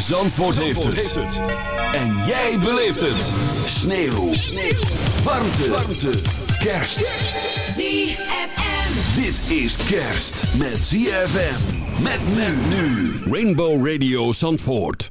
Zandvoort, heeft, het. En jij beleeft het. Sneeuw. Sneeuw. Warmte. Warmte. Kerst. ZFM. Dit is kerst met ZFM. Met men nu. Rainbow Radio Zandvoort.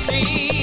see.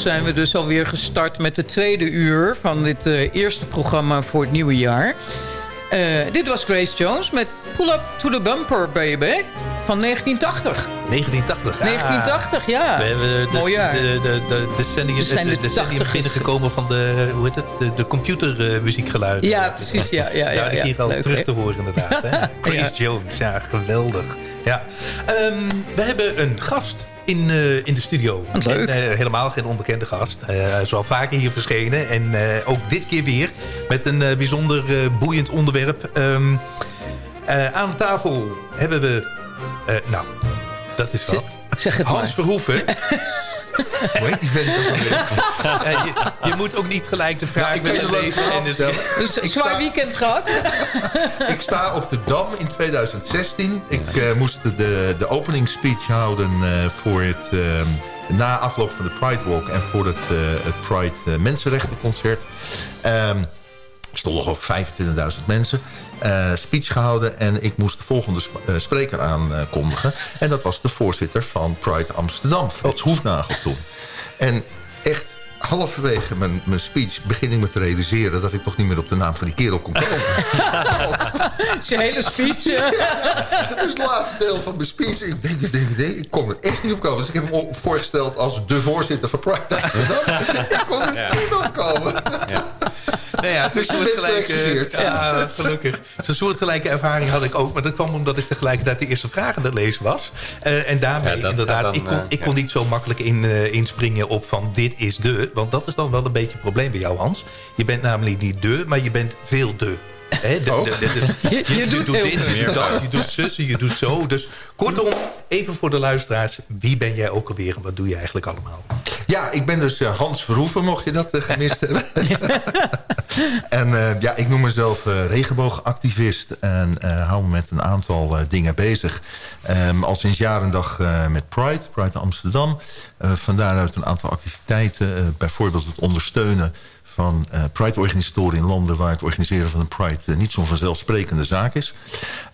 Zijn we dus alweer gestart met de tweede uur... van dit eh, eerste programma voor het nieuwe jaar. Eh, dit was Grace Jones met Pull Up to the Bumper, baby, van 1980. 1980, 1980, ja. We hebben Mooi de, jaar. de, de, de decennium, het de binnengekomen van de, hoe heet het, de, de computermuziekgeluiden. Ja, precies, ja, ja, ja, Daar ja. hier al Leuk, terug te horen inderdaad. Hè? Grace Ja. Jones, ja, geweldig. Ja. Ehm, we hebben een gast in, eh, in de studio. En, eh, helemaal geen onbekende gast. Eh, Hij is al vaker hier verschenen. En ook dit keer weer met een bijzonder boeiend onderwerp. Ehm, eh, aan tafel hebben we... nou, dat is wat. Zeg het Hans maar. Verhoeven. Hoe heet die vent? Ja, je, je moet ook niet gelijk de vraag je willen lezen. dus. Dus een Ik zwaar sta- weekend gehad. Ik sta op de Dam in 2016. Ik eh, moest de, de opening speech houden eh, voor het... eh, na afloop van de Pride Walk en voor het, eh, het Pride Mensenrechtenconcert. Ehm er stonden nog 25.000 mensen. eh, speech gehouden en ik moest de volgende sp- eh, spreker aankondigen. en dat was de voorzitter van Pride Amsterdam, Frits Hoefnagel toen. En echt halverwege mijn, mijn speech begin ik me te realiseren... dat ik toch niet meer op de naam van die kerel kon komen. Zijn hele speech. Dus het laatste deel van mijn speech, ik denk, ik denk, ik denk, ik kon er echt niet op komen. Dus ik heb hem op- voorgesteld als de voorzitter van Pride Amsterdam. ik kon er niet op komen. Nou ja, Dus soortgelijke, ja, gelukkig. Zo'n soortgelijke ervaring had ik ook. Maar dat kwam omdat ik tegelijkertijd de eerste vraag aan het lezen was. Eh, en daarmee Ja, dat inderdaad, dan, ik, kon, eh, ik kon niet zo makkelijk in, eh, inspringen op van dit is de. Want dat is dan wel een beetje het probleem bij jou, Hans. Je bent namelijk niet de, maar je bent veel de. Hè, de- de- de- Je- je doet heel dit, je doet dat, je doet zussen, je doet zo. Dus kortom, even voor de luisteraars. Wie ben jij ook alweer en wat doe je eigenlijk allemaal? Ja, ik ben dus eh, Hans Verhoeven, mocht je dat eh, gemist hebben. en eh, ja, ik noem mezelf regenboogactivist en hou me met een aantal dingen bezig. Ehm, al sinds jaar en dag met Pride, Pride Amsterdam. Eh van daaruit een aantal activiteiten, bijvoorbeeld het ondersteunen van eh, Pride-organisatoren in landen... waar het organiseren van een Pride eh, niet zo'n vanzelfsprekende zaak is.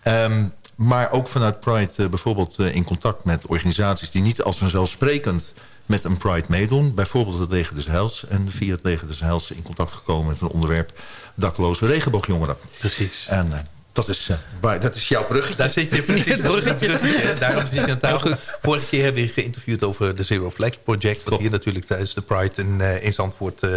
Ehm, maar ook vanuit Pride eh, bijvoorbeeld in contact met organisaties... die niet als vanzelfsprekend met een Pride meedoen. Bijvoorbeeld het Leger des Heils. En via het Leger des Heils in contact gekomen met een onderwerp... dakloze regenboogjongeren. Precies. En dat, is, waar, dat is jouw bruggetje. Daar zit je precies. bruggetje. Daarom zit je aan tafel. Vorige keer hebben we je geïnterviewd over de Zero Flags Project. Wat hier natuurlijk tijdens de Pride in, eh, in Zandvoort... eh,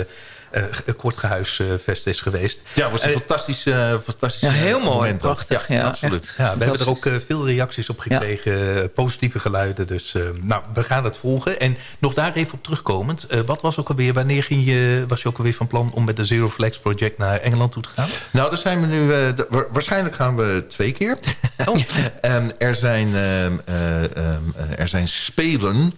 kort gehuisvest is geweest. Ja, was een Eh, fantastisch, eh fantastisch Ja, heel eh, mooi, moment prachtig, ja, absoluut. Ja, we hebben er ook eh, veel reacties op gekregen. eh, positieve geluiden. Dus eh, nou, we gaan het volgen. En nog daar even op terugkomend. eh, wat was ook alweer, wanneer ging je, was je ook alweer van plan... om met de Zero Flags Project naar Engeland toe te gaan? Nou, daar zijn we nu... eh, waarschijnlijk gaan we twee keer. Oh. en er zijn, ehm, eh, ehm, eh, er zijn spelen...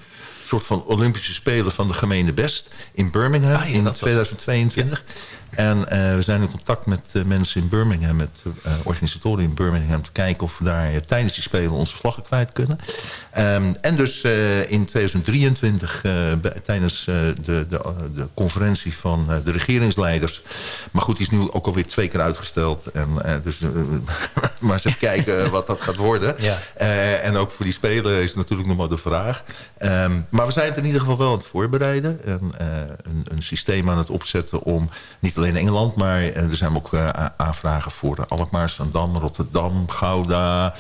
een soort van Olympische Spelen van de gemeente Best... in Birmingham Ah, ja, in dat was- 2022. En eh, we zijn in contact met eh, mensen in Birmingham... met eh, organisatoren in Birmingham... te kijken of we daar tijdens die Spelen onze vlaggen kwijt kunnen. Ehm, en dus in 2023 eh, bij- tijdens de, de, de conferentie van de regeringsleiders... maar goed, die is nu ook alweer twee keer uitgesteld. En, dus, maar eens even kijken wat dat gaat worden. Ja. En ook voor die Spelen is natuurlijk nog maar de vraag. Ehm, maar we zijn het in ieder geval wel aan het voorbereiden. En, een, een systeem aan het opzetten om niet alleen Engeland... maar eh, er zijn ook eh, aanvragen voor Alkmaar, Zandam, Rotterdam, Gouda...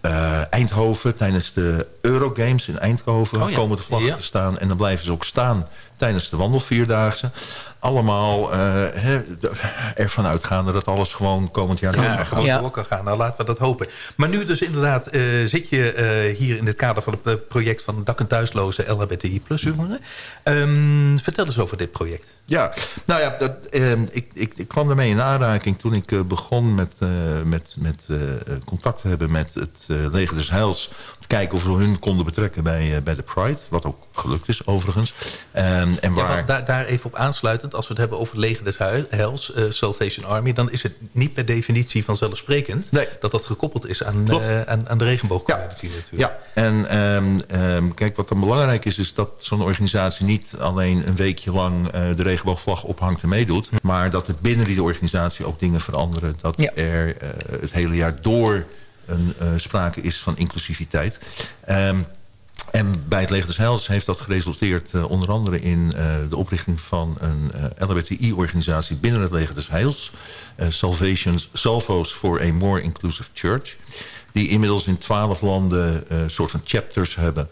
eh, Eindhoven tijdens de Eurogames in Eindhoven Oh ja. komen de vlaggen Ja. te staan. En dan blijven ze ook staan tijdens de wandelvierdaagse. Allemaal eh, ervan uitgaande dat alles gewoon komend jaar door Ja, gewoon door kan gaan. Nou, laten we dat hopen. Maar nu dus inderdaad eh, zit je eh, hier in het kader van het project... van dak- en thuisloze LHBTI plus jongeren. Ehm, vertel eens over dit project. Ja, nou ja, dat, ehm, ik, ik, ik kwam daarmee in aanraking toen ik begon met, eh, met, met eh, contact te hebben met het Leger des Heils. Kijken of we hun konden betrekken bij, eh, bij de Pride. Wat ook gelukt is overigens. Ehm, en Ja, waar... daar, daar even op aansluitend, als we het hebben over het leger des Heils, eh, Salvation Army... dan is het niet per definitie vanzelfsprekend dat dat gekoppeld is aan, eh, aan, aan de regenboogcommunity natuurlijk. Ja, en ehm, ehm, kijk, wat dan belangrijk is... is dat zo'n organisatie niet alleen een weekje lang eh, de regenboogvlag ophangt en meedoet... maar dat er binnen die organisatie ook dingen veranderen. Dat er eh, het hele jaar door een, eh, sprake is van inclusiviteit. Ehm, en bij het Leger des Heils heeft dat geresulteerd uh, onder andere in uh, de oprichting van een uh, LHBTI-organisatie binnen het Leger des Heils. Salvations, Salvos for a More Inclusive Church. Die inmiddels in twaalf landen een soort van chapters hebben.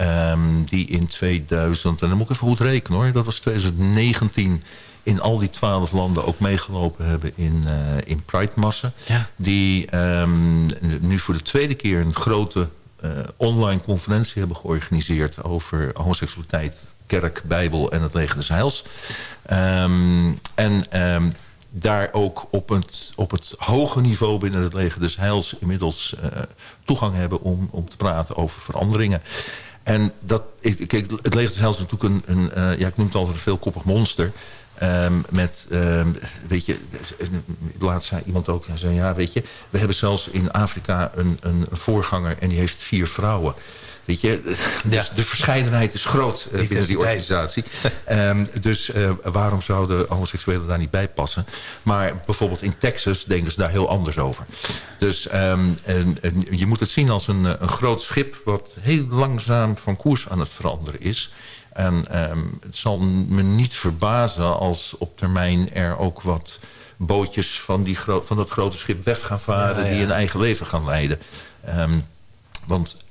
Um, die in 2000, en dan moet ik even goed rekenen hoor, dat was 2019 in al die twaalf landen ook meegelopen hebben in, uh, in Pride-massen. Ja. Die um, nu voor de tweede keer een grote uh, online conferentie hebben georganiseerd... over homoseksualiteit, kerk, bijbel en het leger des heils. Um, en um, daar ook op het, op het hoge niveau binnen het leger des heils... inmiddels uh, toegang hebben om, om te praten over veranderingen. En dat, kijk, het leger des heils is natuurlijk een, een uh, ja, ik noem het altijd een veelkoppig monster... Um, met, um, weet je, laatst zei iemand ook, zei, ja, weet je, we hebben zelfs in Afrika een, een voorganger en die heeft vier vrouwen. Weet je, dus ja. de verscheidenheid is groot uh, binnen die organisatie. um, dus uh, waarom zouden homoseksuelen daar niet bij passen? Maar bijvoorbeeld in Texas denken ze daar heel anders over. Dus en, en, je moet het zien als een, een groot schip... wat heel langzaam van koers aan het veranderen is... En um, het zal me niet verbazen als op termijn er ook wat bootjes van, die van dat grote schip weg gaan varen... Ja, ja. die een eigen leven gaan leiden. Um, want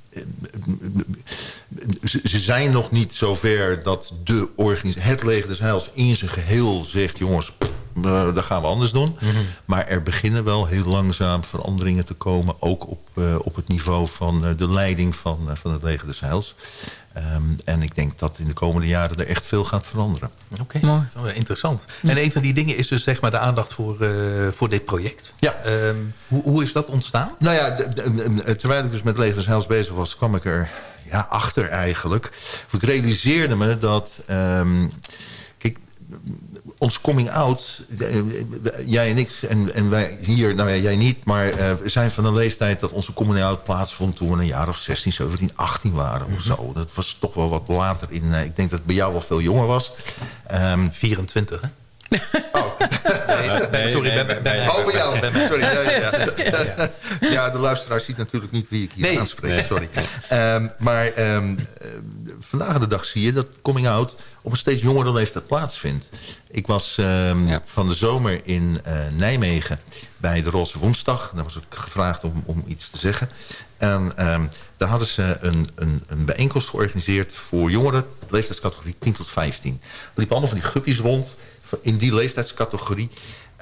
ze zijn nog niet zover dat de organisatie, het leger des Heils in zijn geheel zegt... jongens, uh, dat gaan we anders doen. Mm -hmm. Maar er beginnen wel heel langzaam veranderingen te komen... ook op, uh, op het niveau van uh, de leiding van, van het leger des Heils. Um, en ik denk dat in de komende jaren er echt veel gaat veranderen. Oké, okay. interessant. Ja. En een van die dingen is dus zeg maar de aandacht voor, uh, voor dit project. Ja. Um, hoe, hoe is dat ontstaan? Nou ja, terwijl ik dus met Legers Heils bezig was... kwam ik er ja, achter eigenlijk. Of ik realiseerde me dat... Um, kijk, ons coming out, jij en ik en, en wij hier, nou ja, jij niet... maar uh, we zijn van een leeftijd dat onze coming out plaatsvond... toen we een jaar of 16, 17, 18 waren of zo. Dat was toch wel wat later in... Uh, ik denk dat het bij jou wel veel jonger was. Um, 24, hè? Oh. Nee, nee, sorry, nee, bij, oh, jou. Sorry. Ja, ja, ja. ja, de luisteraar ziet natuurlijk niet wie ik hier aanspreek. Sorry. Um, maar um, vandaag de dag zie je dat coming out op een steeds jongere leeftijd plaatsvindt. Ik was um, ja. van de zomer in uh, Nijmegen bij de Roze Woensdag. Daar was ik gevraagd om, om iets te zeggen. En um, daar hadden ze een, een, een bijeenkomst georganiseerd voor jongeren, leeftijdscategorie 10 tot 15. Er liepen allemaal van die guppies rond in die leeftijdscategorie.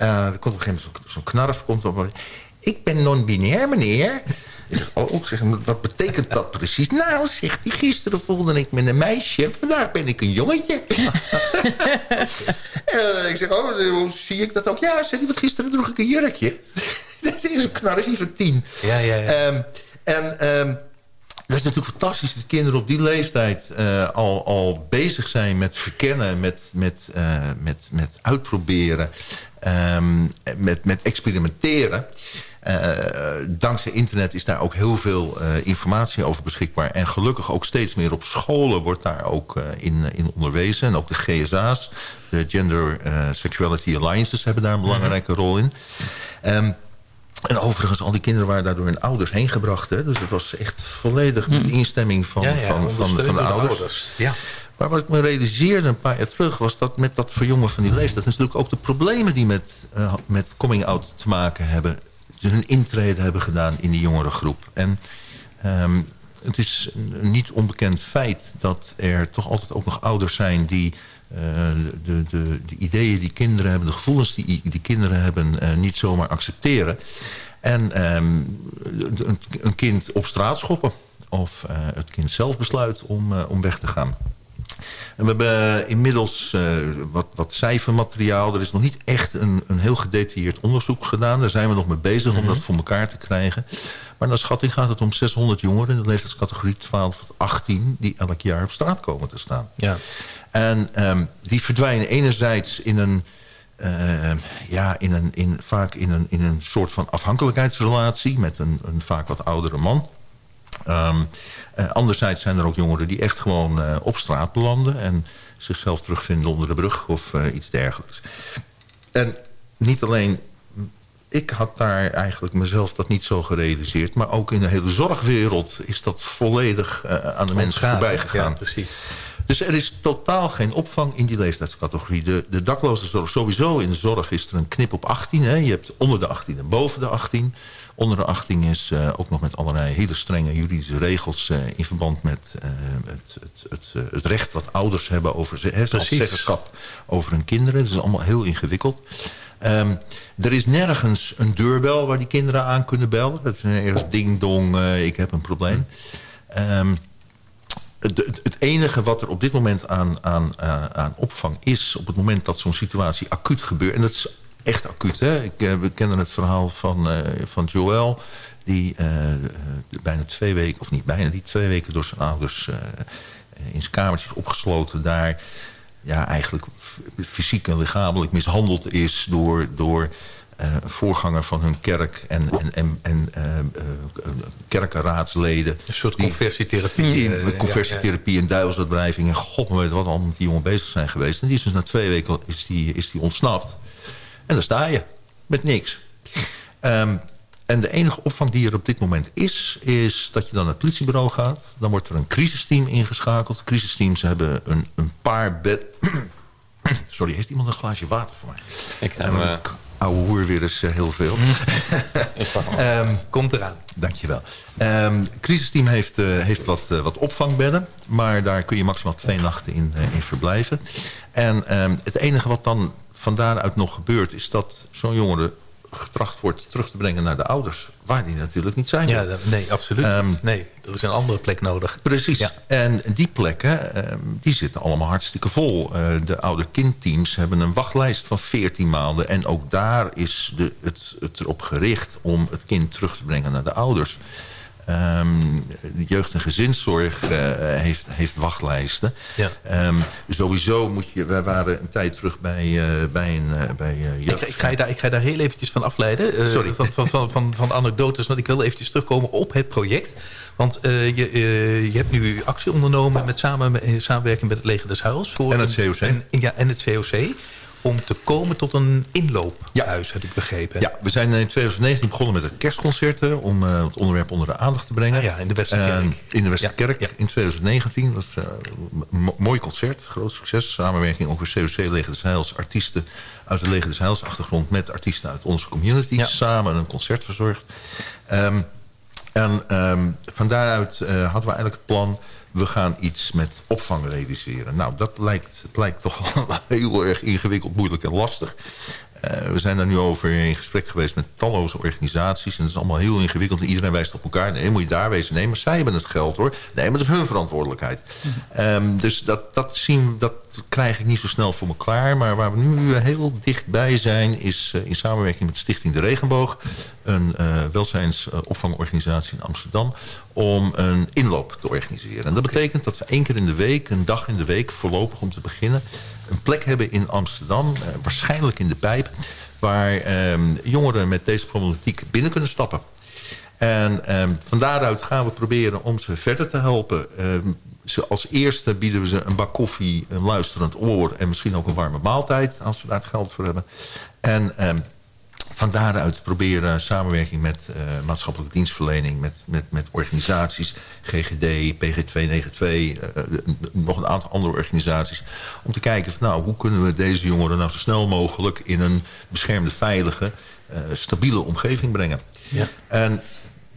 Uh, er komt op een gegeven moment zo'n zo knarf. Komt op, ik ben non-binair, meneer. Ik zeg, oh, zeg, wat betekent dat precies? Nou, zegt hij, gisteren voelde ik me een meisje. Vandaag ben ik een jongetje. uh, ik zeg, oh, hoe zie ik dat ook? Ja, zeg hij, want gisteren droeg ik een jurkje. dat is een knarfje van tien. Ja, ja, ja. Um, en... Um, dat is natuurlijk fantastisch dat kinderen op die leeftijd uh, al, al bezig zijn met verkennen, met, met, uh, met, met uitproberen, um, met, met experimenteren. Uh, dankzij internet is daar ook heel veel informatie over beschikbaar. En gelukkig ook steeds meer op scholen wordt daar ook in, in onderwezen. En ook de GSA's, de Gender Sexuality Alliances, hebben daar een belangrijke rol in. Um, en overigens, al die kinderen waren daar door hun ouders heen gebracht. Hè? Dus het was echt volledig met instemming van, ja, ja, van, van, van, de ouders. ouders. Ja. Maar wat ik me realiseerde een paar jaar terug... was dat met dat verjongen van die leeftijd... natuurlijk ook de problemen die met, uh, met coming-out te maken hebben... hun intrede hebben gedaan in die jongere groep. En um, het is een niet onbekend feit... dat er toch altijd ook nog ouders zijn die... Uh, de, de, de, ideeën die kinderen hebben, de gevoelens die, die kinderen hebben... Uh, niet zomaar accepteren. En um, een, een, kind op straat schoppen. Of uh, het kind zelf besluit om, om weg te gaan. En we hebben inmiddels wat, wat cijfermateriaal. Er is nog niet echt een, een heel gedetailleerd onderzoek gedaan. Daar zijn we nog mee bezig om mm -hmm. dat voor elkaar te krijgen. Maar naar schatting gaat het om 600 jongeren in de leeftijdscategorie 12 tot 18... die elk jaar op straat komen te staan. Ja. En um, die verdwijnen enerzijds in een... Uh, ja, in een, in, vaak in een, in een soort van afhankelijkheidsrelatie... met een, een vaak wat oudere man. Um, uh, anderzijds zijn er ook jongeren die echt gewoon uh, op straat belanden... en zichzelf terugvinden onder de brug of iets dergelijks. En niet alleen ik had daar eigenlijk mezelf dat niet zo gerealiseerd. Maar ook in de hele zorgwereld is dat volledig eh, aan de mensen voorbij gegaan. Ja, precies. Dus er is totaal geen opvang in die leeftijdscategorie. De, de dakloze zorg, sowieso in de zorg is er een knip op 18. Hè. Je hebt onder de 18 en boven de 18. Onder de 18 is eh, ook nog met allerlei hele strenge juridische regels... eh, in verband met eh, het, het, het, het recht wat ouders hebben over ze, zeggenschap over hun kinderen. Dat is allemaal heel ingewikkeld. Ehm, er is nergens een deurbel waar die kinderen aan kunnen bellen. Dat is ergens ding dong, eh, ik heb een probleem. Ehm, het, enige wat er op dit moment aan, aan, aan opvang is... op het moment dat zo'n situatie acuut gebeurt... en dat is echt acuut, hè? Ik, eh, we kennen het verhaal van, eh, van Joël... die eh, bijna twee weken, of niet bijna, die twee weken door zijn ouders... in zijn kamertje is opgesloten daar... ja, eigenlijk fysiek en lichamelijk mishandeld is... door, door een voorganger van hun kerk en, en, en, en kerkenraadsleden. Een soort die- conversietherapie. conversietherapie en duivelsuitbreiding. En god weet wat allemaal met die jongen bezig zijn geweest. En die is dus na twee weken is die, is die ontsnapt. En daar sta je. Met niks. Ehm, en de enige opvang die er op dit moment is... is dat je dan naar het politiebureau gaat. Dan wordt er een crisisteam ingeschakeld. Crisisteams hebben een, een paar bed... Sorry, heeft iemand een glaasje water voor mij? Ik heb, ik ouwe hoer weer eens eh, heel veel. Ehm, Komt eraan. Dankjewel. Ehm het crisisteam heeft, eh, heeft wat, eh, wat opvangbedden. Maar daar kun je maximaal twee nachten in, eh, in verblijven. En ehm, het enige wat dan van daaruit nog gebeurt... is dat zo'n jongere getracht wordt terug te brengen naar de ouders. Waar die natuurlijk niet zijn. Ja, nee, absoluut niet. Nee, er is een andere plek nodig. Precies. Ja. En die plekken, ehm, die zitten allemaal hartstikke vol. Eh, de ouder-kindteams hebben een wachtlijst van 14 maanden. En ook daar is de, het, het erop gericht om het kind terug te brengen naar de ouders. Ehm, de jeugd- en gezinszorg eh, heeft, heeft wachtlijsten. Ja. Ehm, sowieso moet je... Wij waren een tijd terug bij, eh, bij een uh, bij, ik, ik, ga je daar, ik ga je daar heel eventjes van afleiden. Sorry. Van, van, van, van, van anekdotes. Want ik wil eventjes terugkomen op het project. Want uh, je, uh, je hebt nu actie ondernomen met samen, in samenwerking met het Leger des Huils. Voor en het COC. Een, ja, en het COC. Om te komen tot een inloophuis, ja. heb ik begrepen. Ja, we zijn in 2019 begonnen met het kerstconcerten... om uh, het onderwerp onder de aandacht te brengen. Ah, ja, in de Westerkerk. in de Westerkerk ja, in 2019. Dat was een mooi concert, groot succes. Samenwerking ook met COC, Leger des Heils, artiesten uit de Leger des Heils achtergrond... met artiesten uit onze community. Samen een concert verzorgd. Um, en um, van daaruit uh, hadden we eigenlijk het plan we gaan iets met opvang realiseren. Nou, dat lijkt, het lijkt toch heel erg ingewikkeld, moeilijk en lastig. Uh, we zijn daar nu over in gesprek geweest met talloze organisaties. En dat is allemaal heel ingewikkeld. En iedereen wijst op elkaar. Nee, moet je daar wezen. Nee, maar zij hebben het geld hoor. Nee, maar dat is hun verantwoordelijkheid. -hmm. um, dus dat, dat, zien, dat krijg ik niet zo snel voor me klaar. Maar waar we nu heel dichtbij zijn... is uh, in samenwerking met Stichting De Regenboog... een uh, welzijnsopvangorganisatie in Amsterdam... om een inloop te organiseren. En dat betekent dat we één keer in de week... een dag in de week, voorlopig om te beginnen... een plek hebben in Amsterdam, uh, waarschijnlijk in de Pijp... waar um, jongeren met deze problematiek binnen kunnen stappen. En um, van daaruit gaan we proberen om ze verder te helpen. Um, als eerste bieden we ze een bak koffie, een luisterend oor... en misschien ook een warme maaltijd, als we daar geld voor hebben. En van daaruit proberen samenwerking met uh, maatschappelijke dienstverlening... Met, met, met organisaties, GGD, PG292... Uh, nog een aantal andere organisaties... om te kijken van, nou, hoe kunnen we deze jongeren... nou zo snel mogelijk in een beschermde, veilige, uh, stabiele omgeving brengen. Ja. En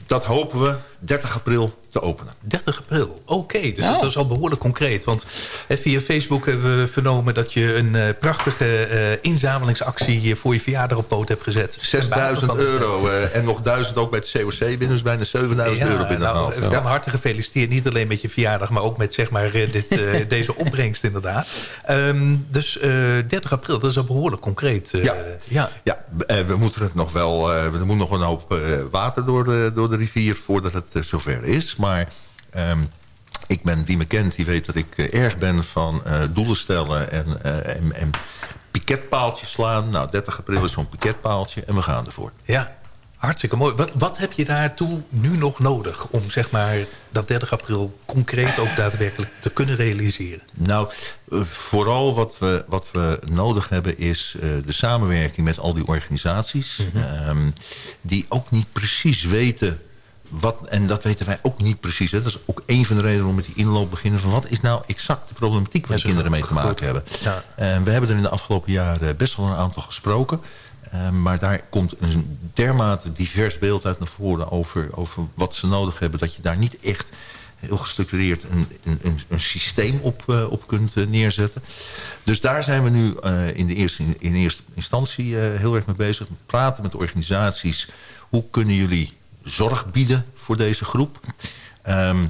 dat hopen we 30 april te openen. 30 april, oké. Okay, dus oh. dat is al behoorlijk concreet. Want via Facebook hebben we vernomen dat je een uh, prachtige uh, inzamelingsactie voor je verjaardag op poot hebt gezet. 6000 euro uh, en nog 1000 ook bij het COC binnen, dus bijna 7000 ja, euro binnengehaald. Nou, van ja. harte gefeliciteerd, niet alleen met je verjaardag, maar ook met zeg maar, dit, deze opbrengst inderdaad. Um, dus 30 april, dat is al behoorlijk concreet. ja, ja. ja we moeten het nog wel, er moet nog een hoop water door de, door de rivier voordat het zover is. Maar um, ik ben, wie me kent, die weet dat ik uh, erg ben van uh, doelen stellen en, en, en piketpaaltjes slaan. Nou, 30 april is zo'n piketpaaltje en we gaan ervoor. Ja, Hartstikke mooi. Wat, wat heb je daartoe nu nog nodig om zeg maar, dat 30 april concreet ook daadwerkelijk te kunnen realiseren? Nou, eh, vooral wat we, wat we nodig hebben is eh, de samenwerking met al die organisaties. ehm, die ook niet precies weten wat, en dat weten wij ook niet precies. Hè. Dat is ook een van de redenen om met die inloop beginnen. Van wat is nou exact de problematiek waar de kinderen mee te maken hebben. Ja. En we hebben er in de afgelopen jaren best wel een aantal gesproken. Eh, maar daar komt een dermate divers beeld uit naar voren over, over wat ze nodig hebben. Dat je daar niet echt heel gestructureerd een, een, een, een systeem op, eh, op kunt eh, neerzetten. Dus daar zijn we nu eh, in, de eerste, in eerste instantie eh, heel erg mee bezig. Praten met organisaties. Hoe kunnen jullie zorg bieden voor deze groep? Ehm,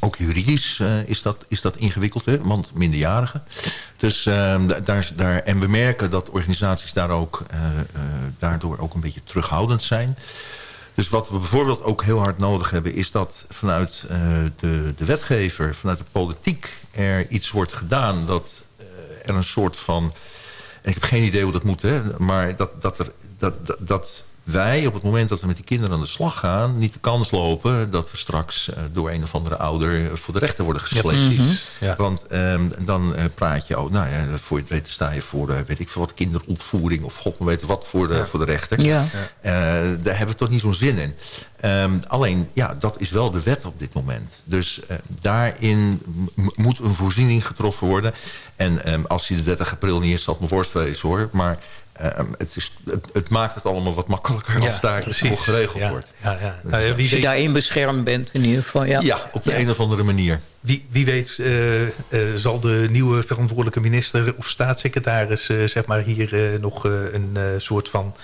ook juridisch eh, is, dat, is dat ingewikkeld, hè? want minderjarigen. Dus, ehm, da- daar, daar, en we merken dat organisaties daar ook, eh, eh, daardoor ook een beetje terughoudend zijn. Dus wat we bijvoorbeeld ook heel hard nodig hebben... is dat vanuit de, de wetgever, vanuit de politiek... er iets wordt gedaan dat er een soort van... ik heb geen idee hoe dat moet, hè, maar dat, dat, er, dat, dat wij op het moment dat we met die kinderen aan de slag gaan... niet de kans lopen dat we straks eh, door een of andere ouder... voor de rechter worden gesleept. precies. Ja. Want ehm, dan eh, praat je, oh, nou ja, voor je het weet sta je voor, eh, weet ik veel wat, kinderontvoering... of god weten wat voor de, voor de rechter. Ja. Eh, daar hebben we toch niet zo'n zin in. Ehm, alleen, ja, dat is wel de wet op dit moment. Dus eh, daarin moet een voorziening getroffen worden. En ehm, als die de 30 april niet is, zal het me worst wezen hoor. Maar ehm, het, is, het, het maakt het allemaal wat makkelijker als daar precies. voor geregeld Ja, wordt. Ja, ja. Nou ja, wie, Als je weet, daarin beschermd bent in ieder geval. Ja, Ja, op de een of andere manier. wie, wie weet eh, eh, zal de nieuwe verantwoordelijke minister of staatssecretaris... eh, zeg maar hier eh, nog eh, een eh, soort van...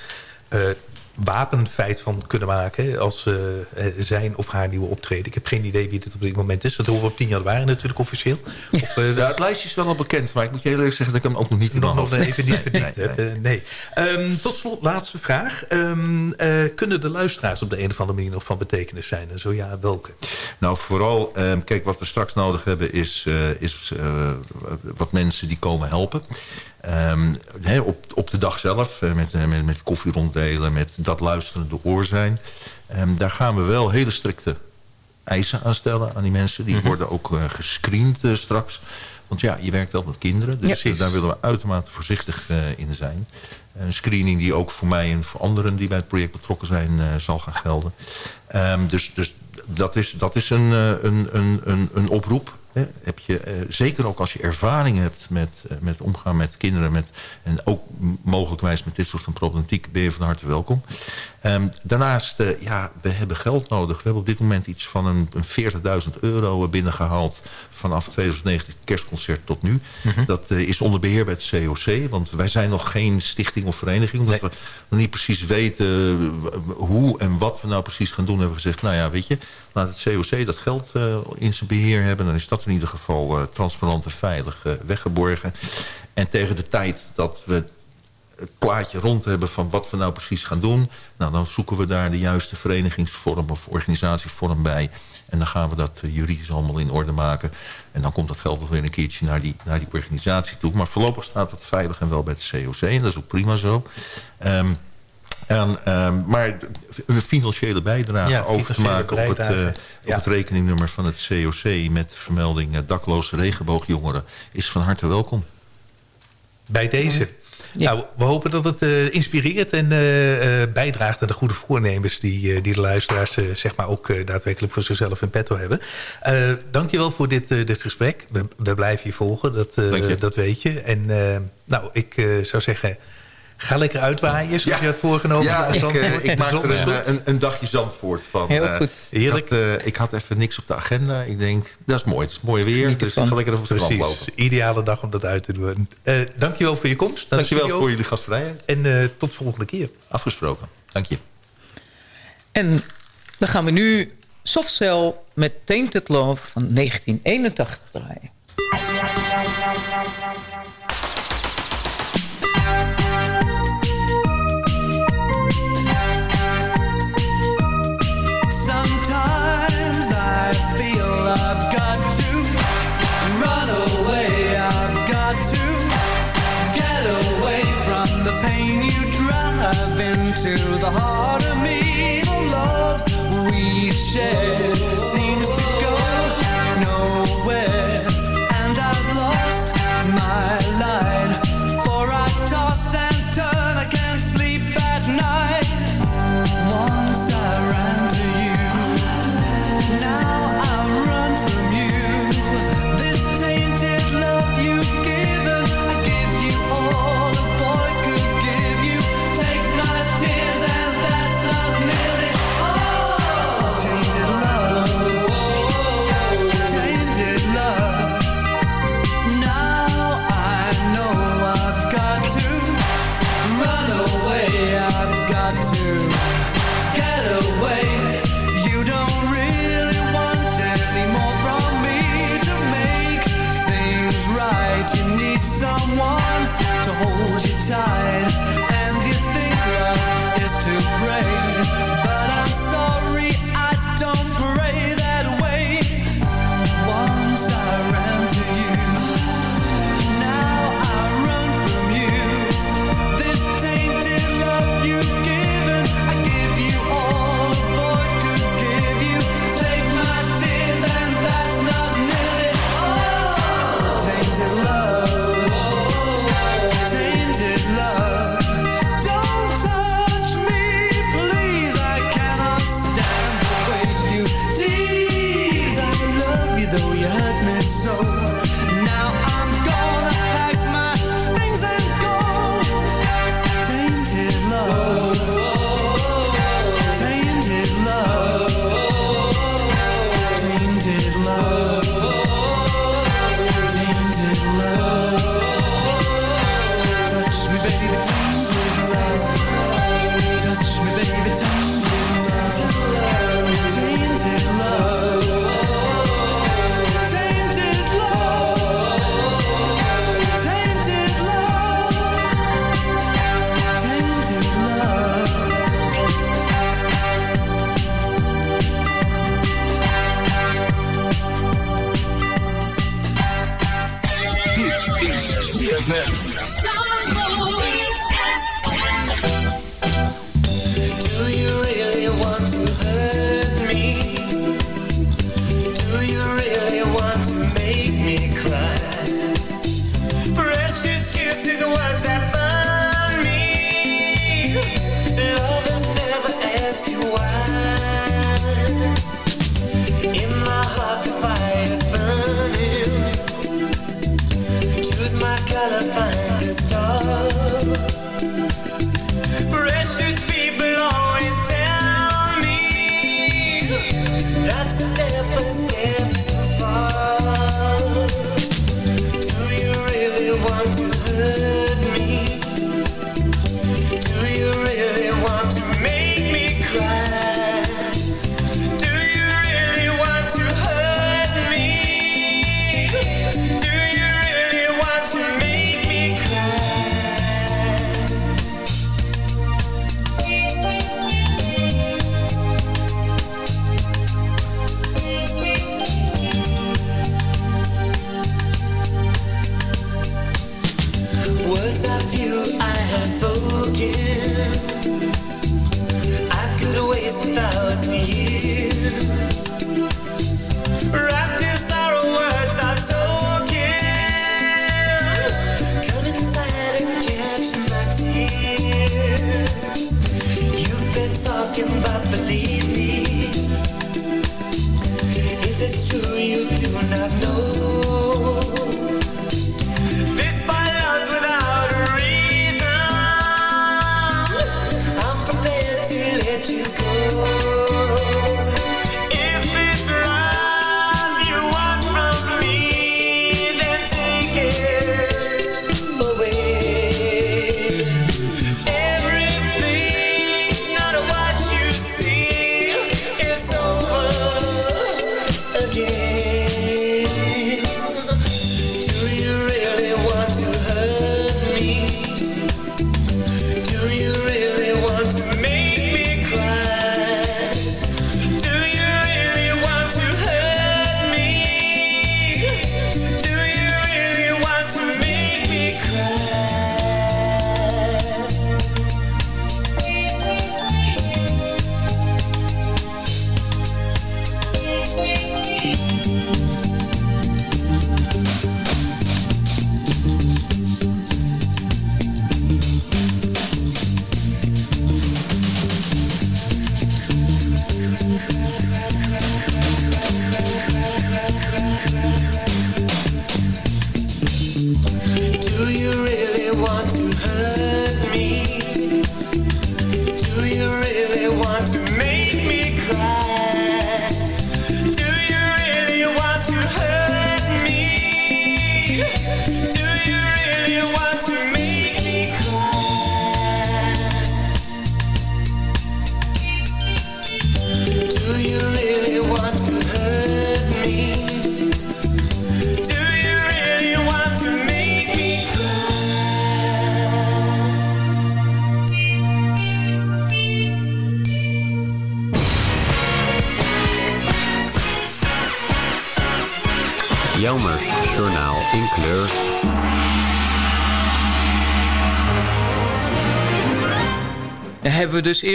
eh, wapenfeit van kunnen maken als eh, eh, zijn of haar nieuwe optreden. Ik heb geen idee wie dit op dit moment is. Dat horen we op 10 januari natuurlijk officieel. Of, eh, Ja, het lijstje is wel al bekend, maar ik moet je heel eerlijk zeggen dat ik hem ook nog niet in mijn nog, hoofd nog even niet verdiend Nee, nee. Eh. Ehm, tot slot, laatste vraag. Ehm, eh, kunnen de luisteraars op de een of andere manier nog van betekenis zijn? En zo ja, welke? Nou, vooral, ehm, kijk, wat we straks nodig hebben is, eh, is eh, wat mensen die komen helpen. Ehm, hè, op, op de dag zelf, eh, met, eh, met, met koffie ronddelen, met dat luisterende oor zijn. Ehm, daar gaan we wel hele strikte eisen aan stellen aan die mensen. Die worden ook eh, gescreend straks. Want ja, je werkt wel met kinderen. Dus Ja. daar willen we uitermate voorzichtig in zijn. Een screening die ook voor mij en voor anderen die bij het project betrokken zijn zal gaan gelden. Ehm, dus dus dat, is, dat is een, een, een, een, een oproep. Heb je, eh, zeker ook als je ervaring hebt met, eh, met omgaan met kinderen... Met, en ook mogelijkwijs met dit soort van problematiek... ben je van harte welkom. Ehm, daarnaast, eh, ja, we hebben geld nodig. We hebben op dit moment iets van een, een 40.000 euro binnengehaald... vanaf 2019 kerstconcert tot nu. Dat eh, is onder beheer bij het COC. Want wij zijn nog geen stichting of vereniging. Omdat we nog niet precies weten eh, hoe en wat we nou precies gaan doen. Hebben we gezegd, nou ja, weet je... laat het COC dat geld eh, in zijn beheer hebben. Dan is dat in ieder geval transparant en veilig weggeborgen. En tegen de tijd dat we het plaatje rond hebben van wat we nou precies gaan doen. Nou, dan zoeken we daar de juiste verenigingsvorm of organisatievorm bij. En dan gaan we dat eh, juridisch allemaal in orde maken. En dan komt dat geld nog weer een keertje naar die, naar die organisatie toe. Maar voorlopig staat dat veilig en wel bij het COC. En dat is ook prima zo. Ehm, en, ehm, maar een financiële bijdrage Ja, over te maken op het, eh, op het rekeningnummer van het COC... met de vermelding eh, dakloze regenboogjongeren... is van harte welkom. Bij deze. Nou, we hopen dat het eh, inspireert en eh, eh, bijdraagt aan de goede voornemens die, die de luisteraars zeg maar ook daadwerkelijk voor zichzelf in petto hebben. Dankjewel voor dit, dit gesprek. We, we blijven je volgen, dat, dat weet je. En nou, ik zou zeggen, ga lekker uitwaaien zoals je had voorgenomen. Ja, ik, eh, ik maak er Zonder een, een, een dagje Zandvoort van. Heel Eh, goed. Heerlijk. Ik had, eh, ik had even niks op de agenda. Ik denk, dat is mooi. Het is mooi weer. Dus ik ga lekker over het strand Precies, lopen. ideale dag om dat uit te doen. Eh dankjewel voor je komst. de Dankjewel voor jullie gastvrijheid. En eh, tot volgende keer. Afgesproken. Dank je. En dan gaan we nu Softcell met Tainted Love van 1981 draaien.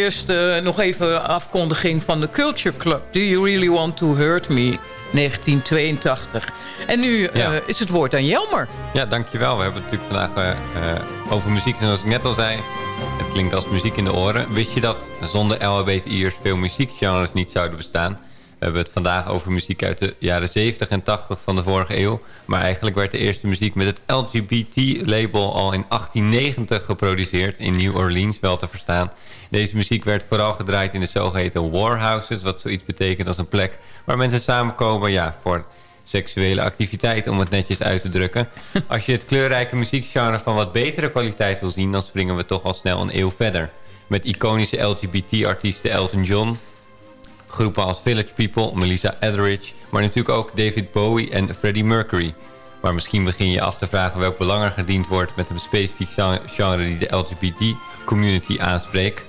Eerst eh, nog even afkondiging van de Culture Club. Do You Really Want To Hurt Me? 1982. En nu eh, is het woord aan Jelmer. Ja, dankjewel. We hebben het natuurlijk vandaag eh, over muziek. Zoals ik net al zei, het klinkt als muziek in de oren. Wist je dat zonder LHBTI'ers veel muziekgenres niet zouden bestaan? We hebben het vandaag over muziek uit de jaren 70 en 80 van de vorige eeuw. Maar eigenlijk werd de eerste muziek met het LGBT-label al in 1890 geproduceerd. In New Orleans wel te verstaan. Deze muziek werd vooral gedraaid in de zogeheten warhouses. Wat zoiets betekent als een plek waar mensen samenkomen ja, voor seksuele activiteit, om het netjes uit te drukken. Als je het kleurrijke muziekgenre van wat betere kwaliteit wil zien... dan springen we toch al snel een eeuw verder. Met iconische LGBT-artiesten Elton John... groepen als Village People, Melissa Etheridge... maar natuurlijk ook David Bowie en Freddie Mercury. Maar misschien begin je af te vragen welk belang er gediend wordt... met een specifiek genre die de LGBT-community aanspreekt...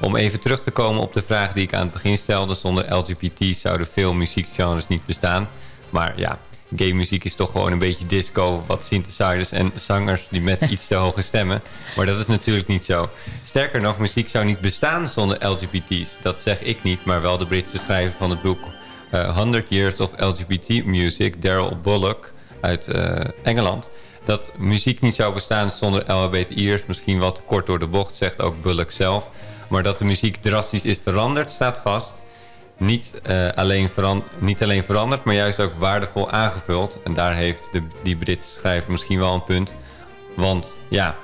Om even terug te komen op de vraag die ik aan het begin stelde... zonder LGBT zouden veel muziekgenres niet bestaan. Maar ja, gay muziek is toch gewoon een beetje disco... wat synthesizers en zangers die met iets te hoge stemmen. Maar dat is natuurlijk niet zo. Sterker nog, muziek zou niet bestaan zonder LGBT's. Dat zeg ik niet, maar wel de Britse schrijver van het boek... eh, 100 Years of LGBT Music, Daryl Bullock uit eh, Engeland... Dat muziek niet zou bestaan zonder LHBTI'ers, misschien wat kort door de bocht, zegt ook Bullock zelf. Maar dat de muziek drastisch is veranderd, staat vast. Niet, eh, alleen niet alleen veranderd, maar juist ook waardevol aangevuld. En daar heeft de, die Britse schrijver misschien wel een punt. Want ja,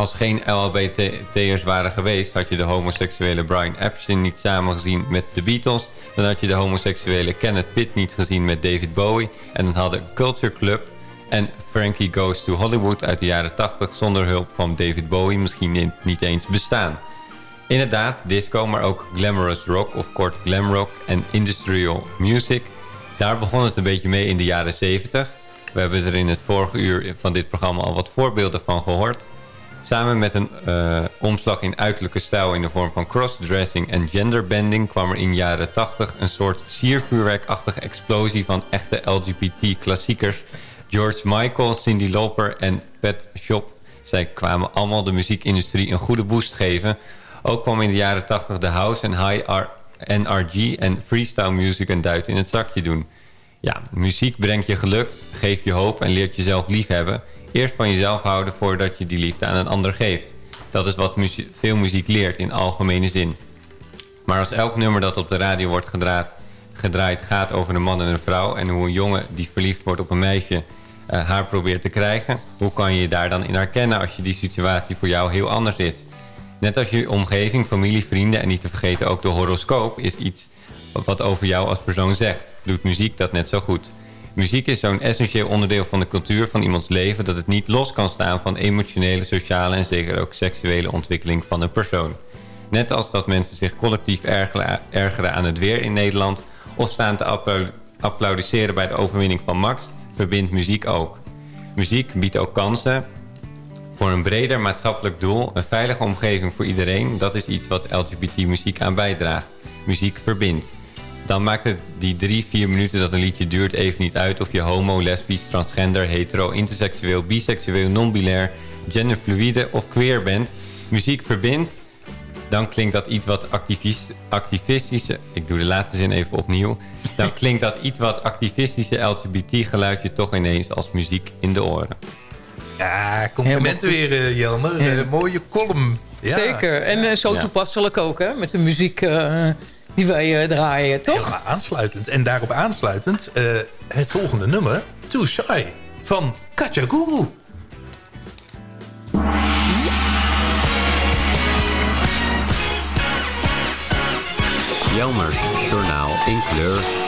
als geen LHBT'ers waren geweest... had je de homoseksuele Brian Epstein niet samengezien met de Beatles... dan had je de homoseksuele Kenneth Pitt niet gezien met David Bowie... en dan hadden Culture Club en Frankie Goes to Hollywood uit de jaren 80... zonder hulp van David Bowie misschien niet eens bestaan. Inderdaad, disco, maar ook glamorous rock of kort glamrock en industrial music. Daar begon het een beetje mee in de jaren 70. We hebben er in het vorige uur van dit programma al wat voorbeelden van gehoord. Samen met een eh, omslag in uiterlijke stijl in de vorm van crossdressing en genderbending... kwam er in jaren 80 een soort siervuurwerkachtige explosie van echte LGBT-klassiekers. George Michael, Cyndi Lauper en Pet Shop. Zij kwamen allemaal de muziekindustrie een goede boost geven... Ook kwam in de jaren 80 de house en high R NRG en freestyle music een duit in het zakje doen. Ja, muziek brengt je geluk, geeft je hoop en leert jezelf liefhebben. Eerst van jezelf houden voordat je die liefde aan een ander geeft. Dat is wat veel muziek leert in algemene zin. Maar als elk nummer dat op de radio wordt gedraaid, gedraaid gaat over een man en een vrouw... en hoe een jongen die verliefd wordt op een meisje uh, haar probeert te krijgen... hoe kan je je daar dan in herkennen als je die situatie voor jou heel anders is... Net als je omgeving, familie, vrienden en niet te vergeten ook de horoscoop... is iets wat over jou als persoon zegt. Doet muziek dat net zo goed. Muziek is zo'n essentieel onderdeel van de cultuur van iemands leven... dat het niet los kan staan van emotionele, sociale en zeker ook seksuele ontwikkeling van een persoon. Net als dat mensen zich collectief ergeren, aan het weer in Nederland... of staan te applaudisseren bij de overwinning van Max... verbindt muziek ook. Muziek biedt ook kansen voor een breder maatschappelijk doel, een veilige omgeving voor iedereen... dat is iets wat LGBT-muziek aan bijdraagt. Muziek verbindt. Dan maakt het die drie, vier minuten dat een liedje duurt even niet uit... of je homo, lesbisch, transgender, hetero, interseksueel, biseksueel, non-binair... genderfluide of queer bent. Muziek verbindt. Dan klinkt dat iets wat activistische... Ik doe de laatste zin even opnieuw. Dan klinkt dat iets wat activistische LGBT-geluidje toch ineens als muziek in de oren. Ja, complimenten weer, eh, Jelmer. Eh, mooie column. Ja. Zeker. En eh, zo toepasselijk ook, hè? Met de muziek die wij draaien, toch? Ja, aansluitend. En daarop aansluitend het volgende nummer, Too Shy, van Katja Guru. Jelmers Journaal in kleur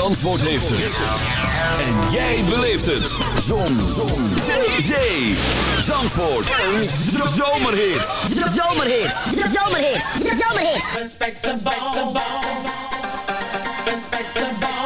Zandvoort heeft het. En jij beleeft het. Zon. Zon. Zee. Zee. Zandvoort. Een zomerhit. Zomerhit. Zomerhit. Zomerhit. Respect the ball. Respect the ball.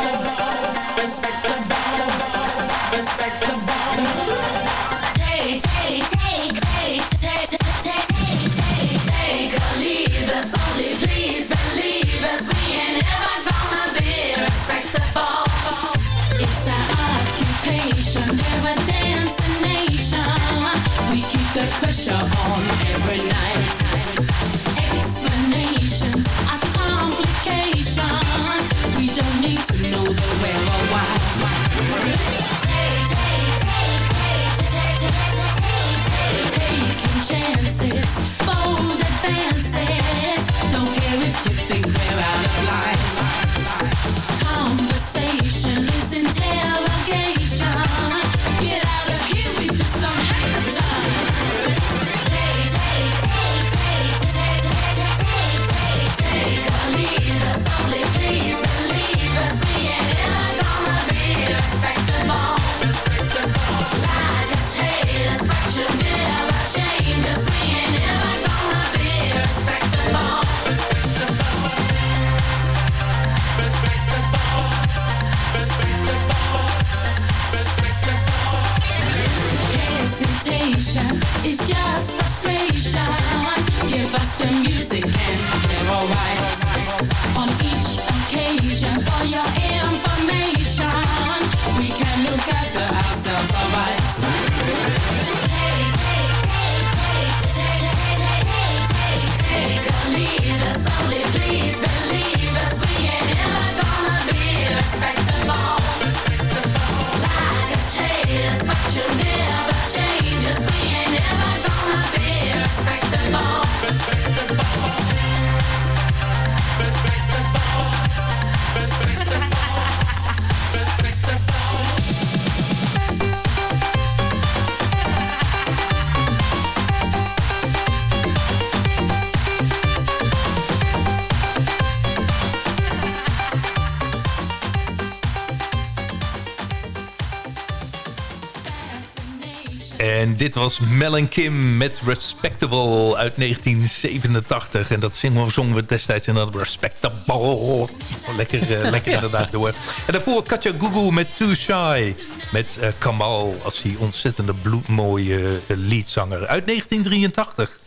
En dit was Mel en Kim met Respectable uit 1987. En dat zingen we, zongen we destijds inderdaad Respectable. Lekker, eh, lekker inderdaad door. En daarvoor Katja Gugu met Too Shy. Met eh, Kamal als die ontzettende bloedmooie eh, leadzanger uit 1983.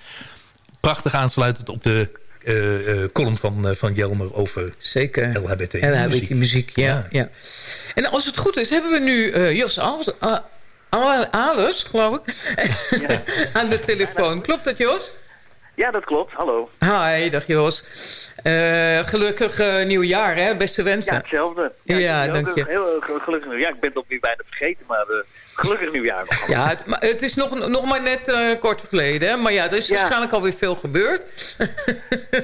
Prachtig aansluitend op de eh, eh, column van, eh, van Jelmer over Zeker. LHBT. LHBT-muziek, ja, ja. En als het goed is, hebben we nu eh, Jos Alers, geloof ik, aan de telefoon. Klopt dat, Jos? Ja, dat klopt. Hallo. Hi, dag Jos. Eh, gelukkig eh, nieuwjaar, hè? Beste wensen. Ja, hetzelfde. Ja, dank je. Heel eh, gelukkig nieuwjaar. Ik ben het weer bijna vergeten, maar eh, gelukkig nieuwjaar. Ja, het, maar het is nog, nog maar net eh, kort geleden, hè? Maar ja, er is Ja. waarschijnlijk alweer veel gebeurd.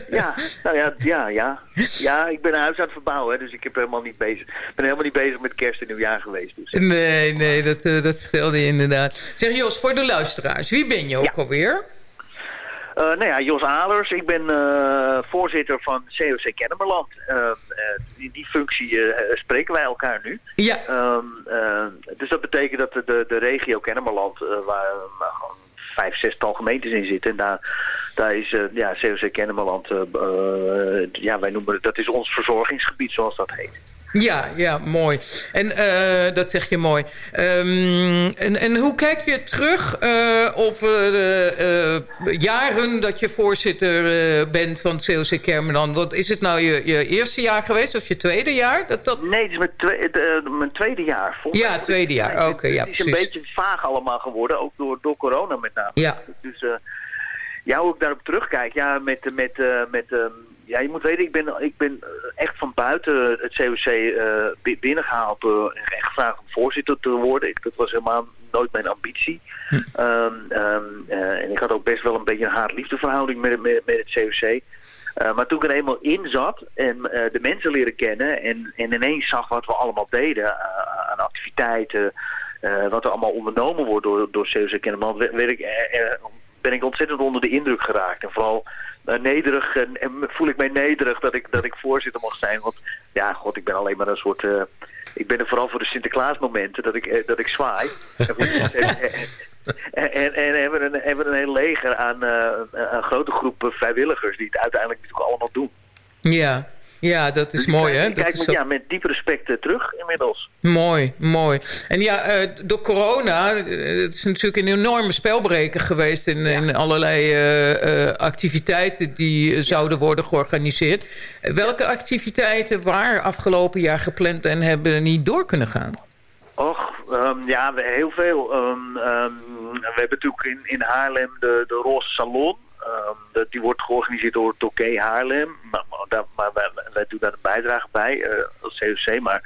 Ja, nou ja, ja, ja. Ja, ik ben een huis aan het verbouwen, hè, dus ik heb helemaal niet bezig, ben helemaal niet bezig met kerst en nieuwjaar geweest. Dus. Nee, nee, dat, eh, dat vertelde je inderdaad. Zeg Jos, voor de luisteraars, wie ben je ook alweer? Eh, nou ja, Jos Alers, ik ben eh, voorzitter van COC Kennemerland. Eh, eh, in die functie spreken wij elkaar nu. Ja. Ehm, eh, dus dat betekent dat de, de, de regio Kennemerland, waar gewoon vijf, zestal gemeentes in zitten. En daar, daar is ja, COC Kennemerland, ja, wij noemen het, dat is ons verzorgingsgebied zoals dat heet. Ja, ja, mooi. En eh, dat zeg je mooi. Ehm, en, en hoe kijk je terug eh, op eh, de jaren dat je voorzitter bent van COC Kermeland? Wat is het nou je, je eerste jaar geweest of je tweede jaar? Dat, dat... Nee, het is mijn, tweede jaar. Volgens Ja, tweede jaar. Oké, ja, Het is een beetje vaag allemaal geworden, ook door, door corona met name. Ja. Dus ja, hoe ik daarop terugkijk, ja, met, met, met ehm, ja, je moet weten, ik ben, ik ben eh, echt van buiten het COC eh, bi- binnengehaald uh, en gevraagd om voorzitter te worden. Ik, dat was helemaal nooit mijn ambitie. Eh, en ik had ook best wel een beetje een haat-liefdeverhouding met, met, met het COC. Uh, maar toen ik er eenmaal in zat en uh, de mensen leren kennen en, en ineens zag wat we allemaal deden uh, aan activiteiten, uh, wat er allemaal ondernomen wordt door, door COC Kennemerland, ik, ben ik ontzettend onder de indruk geraakt. En vooral uh, nederig en, en, voel ik mij nederig dat ik, dat ik voorzitter mag zijn. Want ja, god, ik ben alleen maar een soort... Uh, ik ben er vooral voor de Sinterklaas momenten dat ik, uh, dat ik zwaai. en, en, en hebben, een, hebben een heel leger aan uh, een grote groep vrijwilligers die het uiteindelijk natuurlijk allemaal doen. Ja, ja, dat is dus mooi, hè? Ik kijk met, zo... ja, met diep respect uh, terug inmiddels. Mooi, mooi. En ja, uh, door corona, het is natuurlijk een enorme spelbreker geweest... in, ja. in allerlei uh, activiteiten die zouden worden georganiseerd. Welke activiteiten waren afgelopen jaar gepland en hebben niet door kunnen gaan? Och, um, ja, heel veel. Um, um, we hebben natuurlijk in, in Haarlem de, de Roze Salon... Um, dat, die wordt georganiseerd door Toké Haarlem. Maar, maar, maar wij, wij, doen daar een bijdrage bij uh, als COC. Maar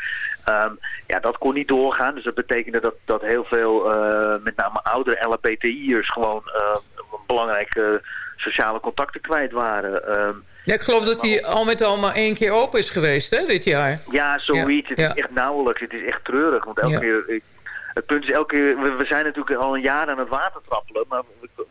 um, ja, dat kon niet doorgaan. Dus dat betekende dat, dat heel veel, uh, met name oudere LHBTI'ers... gewoon uh, belangrijke sociale contacten kwijt waren. Um, ja, ik geloof dat die al met al maar één keer open is geweest, hè, dit jaar. Ja, zoiets. Ja. Het is ja. echt nauwelijks. Het is echt treurig. Want elke ja. keer... Ik, het punt is elke keer, we, we, zijn natuurlijk al een jaar aan het water trappelen, maar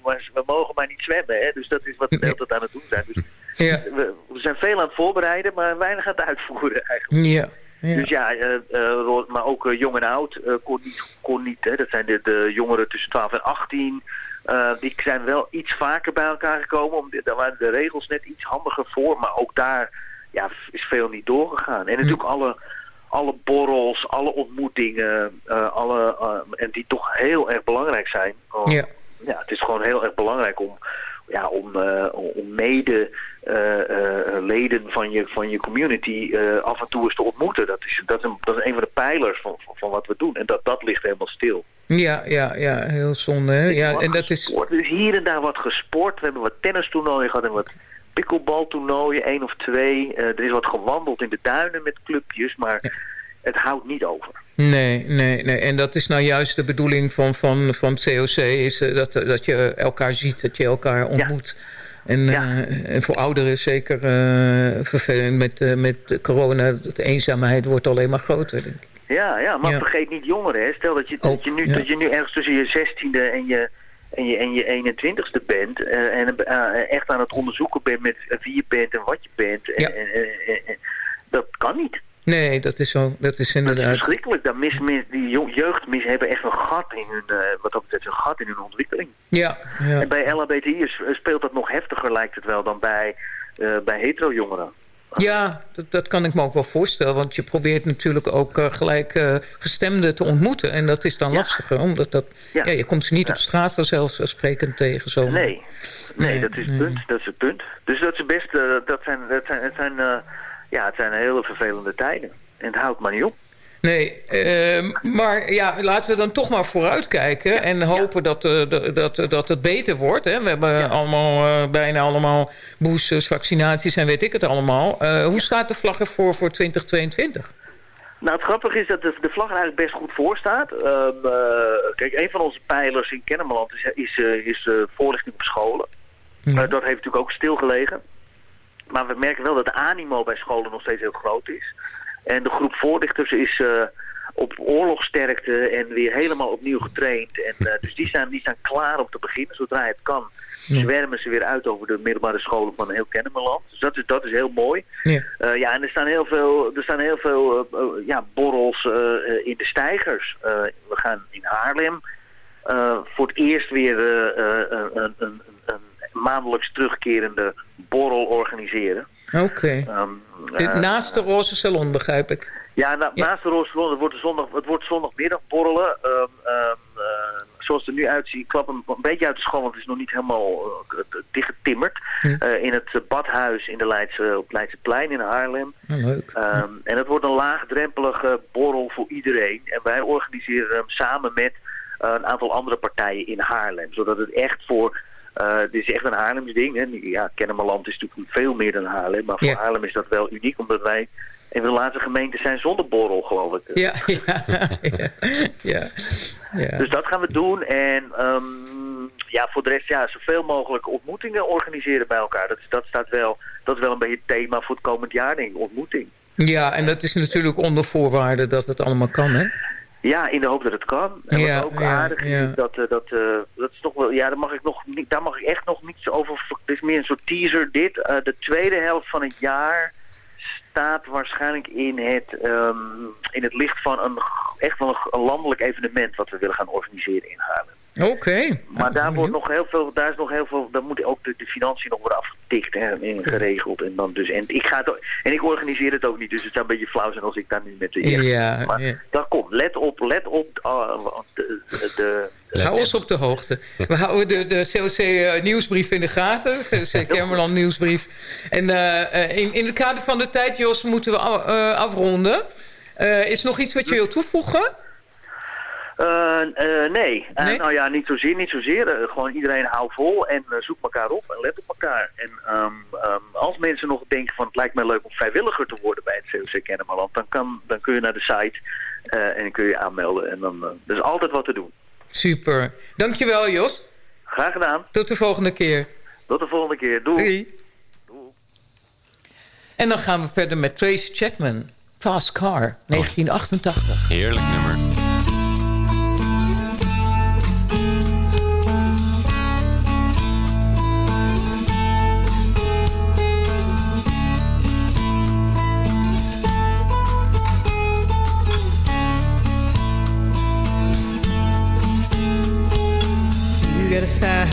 we, mogen maar niet zwemmen. Hè? Dus dat is wat we de hele tijd aan het doen zijn. Dus ja. we, we, zijn veel aan het voorbereiden, maar weinig aan het uitvoeren eigenlijk. Ja. Ja. Dus ja, uh, uh, maar ook uh, jong en oud kon niet. Kon niet hè? Dat zijn de, de, jongeren tussen 12 en 18. die zijn wel iets vaker bij elkaar gekomen. Om, daar waren de regels net iets handiger voor. Maar ook daar ja, is veel niet doorgegaan. En natuurlijk alle alle borrels, alle ontmoetingen, uh, alle, uh, en die toch heel erg belangrijk zijn. Uh, ja. ja, het is gewoon heel erg belangrijk om, ja, om, om mede leden van je, van je community af en toe eens te ontmoeten. Dat is, dat is, een, dat is een van de pijlers van, van, van wat we doen. En dat, dat ligt helemaal stil. Ja, ja, ja, heel zonde. Hè? Ja, en dat is... Er is hier en daar wat gesport. We hebben wat tennistoernooien gehad en wat pikkelbaltoernooien, één of twee. Uh, er is wat gewandeld in de duinen met clubjes, maar ja. het houdt niet over. Nee, nee, nee. En dat is nou juist de bedoeling van, van, van het COC, is uh, dat, dat je elkaar ziet, dat je elkaar ontmoet. Ja. En, ja. uh, en voor ouderen zeker vervelend met, met corona, de eenzaamheid wordt alleen maar groter, denk ik. Ja, ja maar vergeet niet jongeren. Hè. Stel dat je, dat, je nu, dat je nu ergens tussen je zestiende en je en je, en je 21ste bent uh, en uh, echt aan het onderzoeken bent met wie je bent en wat je bent. Ja. En, en, en, dat kan niet. Nee, dat is, zo, dat is Dat is inderdaad... verschrikkelijk. Daar mis, mis, die jo- jeugdmis hebben echt een gat in hun, eh, wat dat betreft, een gat in hun ontwikkeling. Ja, ja. En bij LHBTI is- speelt dat nog heftiger, lijkt het wel, dan bij, eh, bij hetero-jongeren. Ja, dat, dat kan ik me ook wel voorstellen. Want je probeert natuurlijk ook eh, gelijk eh, gestemden te ontmoeten. En dat is dan lastiger. Omdat dat, ja. je komt ze niet op straat vanzelfsprekend tegen. Zo. Nee, nee, dat is het punt. Dat is het punt. Dus dat is best, eh, dat zijn, dat zijn, het zijn, eh, ja, het zijn hele vervelende tijden. En het houdt maar niet op. Nee, ehm, maar ja, laten we dan toch maar vooruitkijken. En hopen dat, eh, dat, dat, dat het beter wordt. Hè. We hebben allemaal, eh, bijna allemaal boosters, vaccinaties en weet ik het allemaal. Eh, hoe staat de vlag ervoor voor 2022? Nou, het grappige is dat de, de vlag er eigenlijk best goed voor staat. Ehm, eh, kijk, een van onze pijlers in Kennemerland is, is, is voorlichting op scholen. Dat heeft natuurlijk ook stilgelegen. Maar we merken wel dat de animo bij scholen nog steeds heel groot is. En de groep voorlichters is eh, op oorlogsterkte en weer helemaal opnieuw getraind. En, eh, dus die zijn, die zijn klaar om te beginnen. Zodra het kan, zwermen ze weer uit over de middelbare scholen van heel Kennemerland. Dus dat is, dat is heel mooi. Ja. Eh, ja, en er staan heel veel, er staan heel veel ja, borrels in de stijgers. We gaan in Haarlem voor het eerst weer een, een, een, een maandelijks terugkerende borrel organiseren. Oké. Ehm, Dit eh, Naast de roze salon, begrijp ik. ja, na- naast de Roze Salon, het wordt, zondag, het wordt zondagmiddag borrelen. Ehm, ehm, eh, zoals het er nu uitziet, ik klap hem een beetje uit de school, want het is nog niet helemaal eh, dichtgetimmerd. Eh, in het badhuis in de Leidse, op Leidseplein in Haarlem. Oh, leuk. Ehm, en het wordt een laagdrempelige borrel voor iedereen. En wij organiseren hem samen met een aantal andere partijen in Haarlem. Zodat het echt voor... eh dit is echt een Haarlems ding. Hè. Ja, Kennemerland is natuurlijk veel meer dan Haarlem. Maar voor Ja. Haarlem is dat wel uniek. Omdat wij een van de laatste gemeenten zijn zonder borrel, geloof ik. Ja, ja, ja. Dus dat gaan we doen. En ehm, ja, voor de rest, ja, zoveel mogelijk ontmoetingen organiseren bij elkaar. Dat, is- dat, staat wel, dat is wel een beetje het thema voor het komend jaar, denk ik. Ontmoeting. Ja, en dat is natuurlijk onder voorwaarde dat het allemaal kan, hè? Ja, in de hoop dat het kan. En Ja, wat ook aardig is, ja. is dat, eh, dat, eh, dat is toch wel, ja, daar mag ik nog niet, daar mag ik echt nog niets over. ver- Het is meer een soort teaser dit. Eh, de tweede helft van het jaar staat waarschijnlijk in het, ehm, in het licht van een echt wel een, een landelijk evenement wat we willen gaan organiseren in Haarlem. Oké. Maar daar wordt nog heel veel, daar is nog heel veel, daar moeten ook de, de financiën nog worden afgetikt en, en geregeld. En dan dus, en ik ga het ook- en ik organiseer het ook niet, dus het zou een beetje flauw zijn als ik daar nu met de eerste. Ja, maar ja. dat komt. Let op, let op uh, de, de, de- Hou ons op de hoogte. We houden de, de COC-nieuwsbrief in de gaten. COC Kermeland nieuwsbrief. En eh, eh, in, in het kader van de tijd, Jos, moeten we eh, afronden. Eh, is er nog iets wat je wilt toevoegen? Eh, eh, nee. Eh, nou ja, niet zozeer, niet zozeer. Gewoon iedereen hou vol en zoek elkaar op en let op elkaar. En ehm, ehm, als mensen nog denken van het lijkt mij leuk om vrijwilliger te worden bij het COC Kennemerland, dan, kan, dan kun je naar de site eh, en dan kun je je aanmelden. En dan, er is altijd wat te doen. Super. Dankjewel, Jos. Graag gedaan. Tot de volgende keer. Tot de volgende keer. Doei. Doei. En dan gaan we verder met Tracy Chapman. Fast Car, 1988. Heerlijk nummer.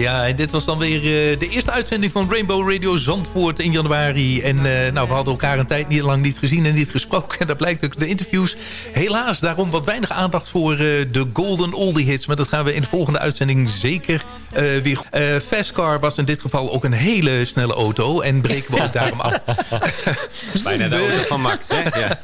Ja, en dit was dan weer eh, de eerste uitzending van Rainbow Radio Zandvoort in januari. En eh, nou, we hadden elkaar een tijd niet lang niet gezien en niet gesproken. En dat blijkt ook de interviews. Helaas, daarom wat weinig aandacht voor eh, de Golden Oldie Hits. Maar dat gaan we in de volgende uitzending zeker eh. Uh, Fastcar was in dit geval ook een hele snelle auto. En breken we ook daarom af. Bijna de auto van Max, hè? Ja.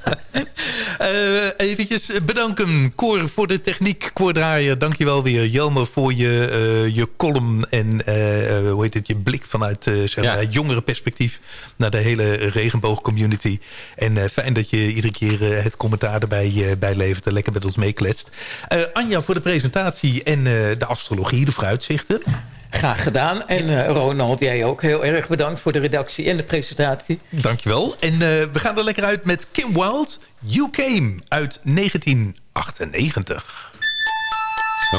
Uh, eventjes bedanken, Cor, voor de techniek. Cor Draaier, dankjewel weer. Jelmer voor je, uh, je column en uh, hoe heet het, je blik vanuit zeg maar, jongere perspectief naar de hele regenboogcommunity. En fijn dat je iedere keer het commentaar erbij bijlevert en lekker met ons meekletst. Anja voor de presentatie en de astrologie, de vooruitzichten. Graag gedaan. En uh, Ronald, jij ook heel erg bedankt voor de redactie en de presentatie. Dankjewel. En uh, we gaan er lekker uit met Kim Wilde, You Came uit 1998. Zo.